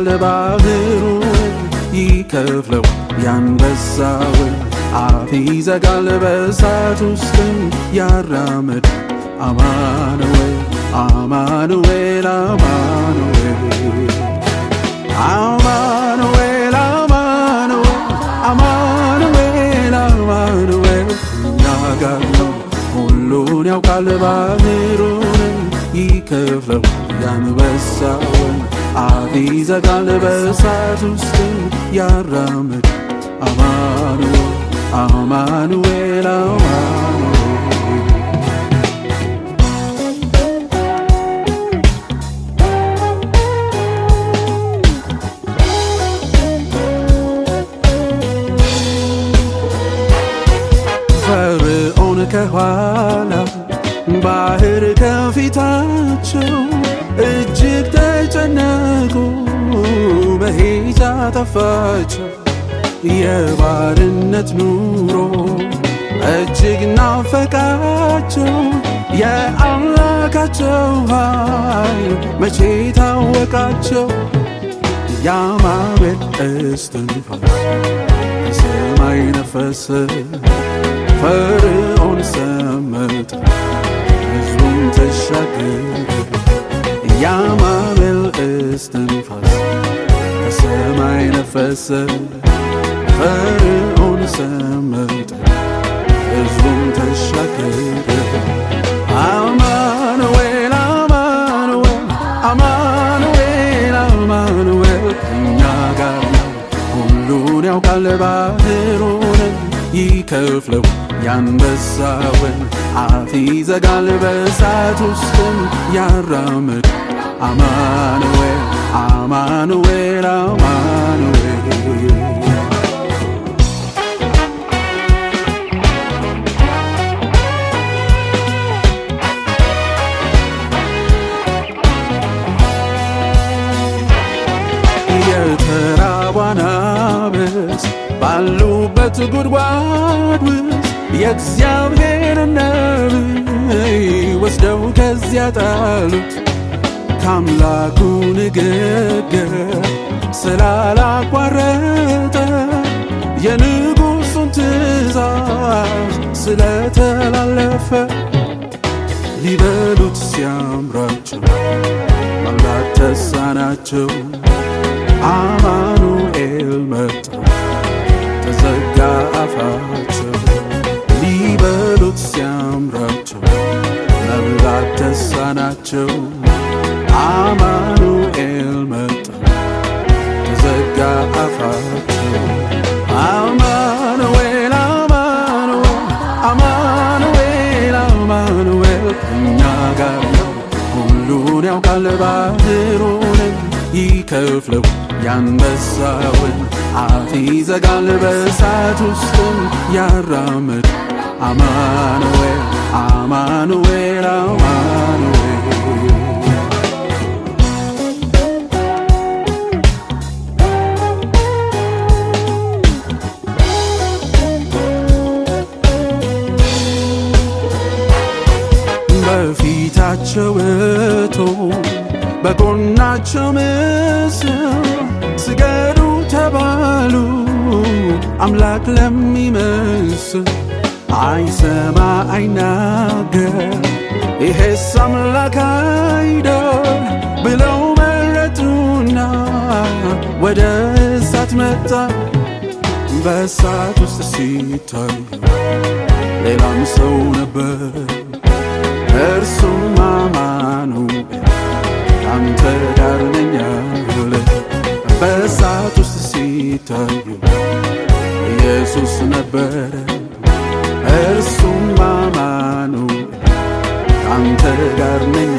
ይሞላል ባህሩ ይከፍለው ያንበሳውን አፍ ይዘጋል በእሳት ውስጥም ያራመድ አማኑኤል አማኑኤል አማኑኤል አማኑኤል አማኑኤል አማኑኤል ሁሉን ያውቃል ባህሩንም ይከፍለው ያንበሳውን አፍ በእሳት ውስጥም ያራምድ አማኑኤል አማኑኤል አማኑኤል ፈርዖን ከኋላ ባህር ከፊታቸው እጅግ ተጨነቁ፣ መሄጃ ጠፋቸው። የባርነት ኑሮ እጅግ ናፈቃቸው። የአምላካቸው ኃይል መቼ ታወቃቸው? ያማቤል እስትንፋስ ከሰማይ ነፈሰ፣ ፈርዖን ሰመጠ፣ ሕዝቡም ተሻገረ። ያማቤል እስትንፋስ ከሰማይ ነፈሰ፣ ፈርዖን ሰመጠ፣ ሕዝቡም ተሻገረ። አማኑኤል አማኑኤል አማኑኤል አማኑኤል እኛ ጋር ነው ሁሉን ያውቃል ባህሩንም ይከፍለው ያንበሳውን አፍ ይዘጋል በእሳት ውስጥም ያራምድ አማኑኤል አማኑኤል አማኑኤል አናብስት ባሉበት ጉድጓድ ውስጥ የእግዚአብሔር ነቢይ ወስደው ከዚያ ጣሉት። ከአምላኩ ንግግር ስላላቋረጠ የንጉሡን ትእዛዝ ስለተላለፈ ሊበሉት ሲያምራቸው መብላት ተሳናቸው። አማኑኤል መጣ ተዘጋ አፋቸው። ሊበሉት ሲያምራቸው መብላት ተሳናቸው። አማኑኤል መጣ ተዘጋ አፋቸው። አማኑኤል አማኑኤል አማኑኤል አማኑኤል እኛ ጋር ሁሉን ያውቃል ባህሩንም ይከፍለው ያንበሳውን አፍ ይዘጋል በእሳት ውስጥም ያራምድ አማኑኤል አማኑኤል አማኑኤል በፊታቸው እቶን በጎናቸው ምስል ስገዱ ተባሉ። አምላክ ለሚመስል አይሰማ አይናገር ይሄስ አምላክ አይደል ብለው መረጡና ወደ እሳት መጣ። በእሳት ውስጥ ሲታዩ ሌላም ሰው ነበር እርሱም አማኑኤል አንተ ጋር ነኝ በእሳት ውስጥ ሲታዩ ኢየሱስ ነበረ። እርሱም አማኑኤል አንተ ጋር ነኝ